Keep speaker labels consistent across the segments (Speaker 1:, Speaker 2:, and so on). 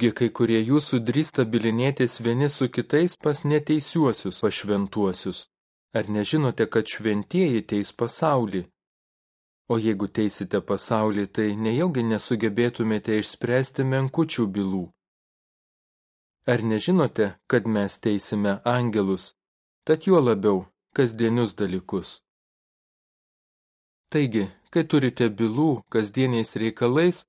Speaker 1: Kaipgi kai kurie jūsų drįsta bilinėtis vieni su kitais pas neteisiuosius pašventuosius? Ar nežinote, kad šventieji teis pasaulį? O jeigu teisite pasaulį, tai nejaugi nesugebėtumėte išspręsti menkučių bylų. Ar nežinote, kad mes teisime angelus, tad juo labiau kasdienius dalykus? Taigi, kai turite bylų kasdieniais reikalais,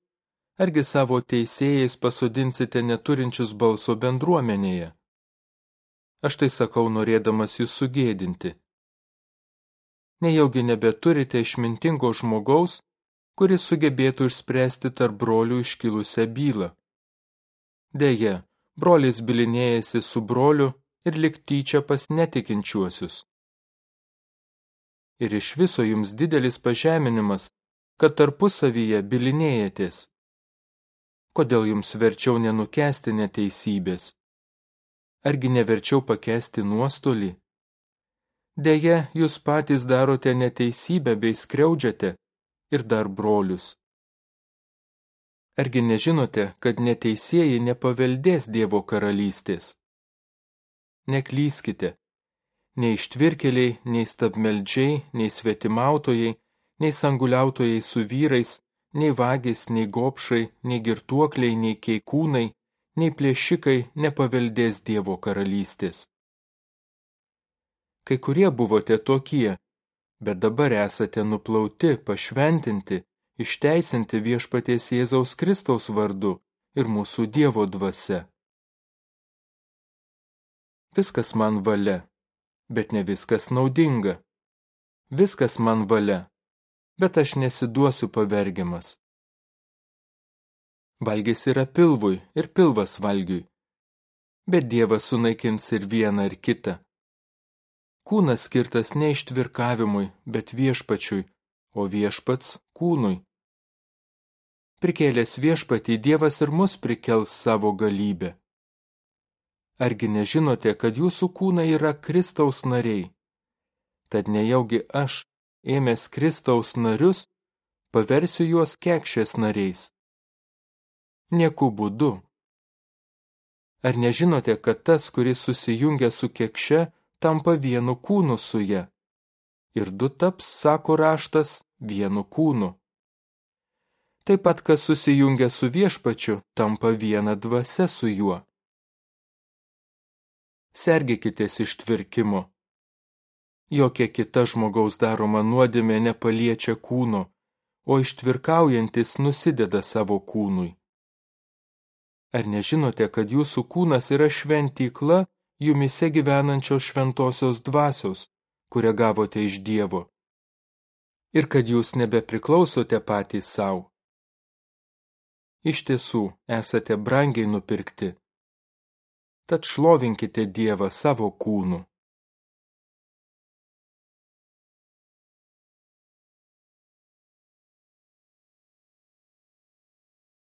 Speaker 1: argi savo teisėjais pasodinsite neturinčius balso bendruomenėje? Aš tai sakau norėdamas jūs sugėdinti nejaugi nebeturite išmintingo žmogaus, kuris sugebėtų išspręsti tarp brolių iškilusią bylą. Deja, brolis bilinėjasi su broliu ir liktyčia pas netikinčiuosius. Ir iš viso jums didelis pažeminimas, kad tarpusavyje bilinėjatės. Kodėl jums verčiau nenukesti neteisybės? Argi neverčiau pakesti nuostolį? Deja, jūs patys darote neteisybę bei skriaudžiate ir dar brolius. Argi nežinote, kad neteisėjai nepaveldės Dievo karalystės? Neklyskite. Nei ištvirkeliai, nei stabmeldžiai, nei svetimautojai, nei sanguliautojai su vyrais, nei vagis, nei gopšai, nei girtuokliai, nei keikūnai, nei plėšikai nepaveldės Dievo karalystės. Kai kurie buvote tokie, bet dabar esate nuplauti, pašventinti, išteisinti viešpaties Jėzaus Kristaus vardu ir mūsų Dievo dvasia. Viskas man valia, bet ne viskas naudinga. Viskas man valia, bet aš nesiduosiu pavergiamas. Valgys yra pilvui ir pilvas valgiui, bet Dievas sunaikins ir vieną ir kitą. Kūnas skirtas ne ištvirkavimui, bet viešpačiui, o viešpats kūnui. Prikėlęs viešpatį Dievas ir mus prikels savo galybę. Argi nežinote, kad jūsų kūnai yra Kristaus nariai? Tad nejaugi aš, ėmęs Kristaus narius, paversiu juos kekšės nariais. Nieku būdu. Ar nežinote, kad tas, kuris susijungia su kekše, tampa vienu kūnu su ja. Ir du taps, sako raštas, vienu kūnu. Taip pat, kas susijungia su viešpačiu, tampa viena dvasia su juo. Sergėkitės iš tvirkimo. Jokia kita žmogaus daroma nuodėmė nepaliečia kūno, o ištvirkaujantis nusideda savo kūnui. Ar nežinote, kad jūsų kūnas yra šventykla, jumise gyvenančios šventosios dvasios, kurią gavote iš Dievo. Ir kad jūs nebepriklausote patys savo. Iš tiesų esate brangiai nupirkti. Tad šlovinkite Dievą savo kūnu.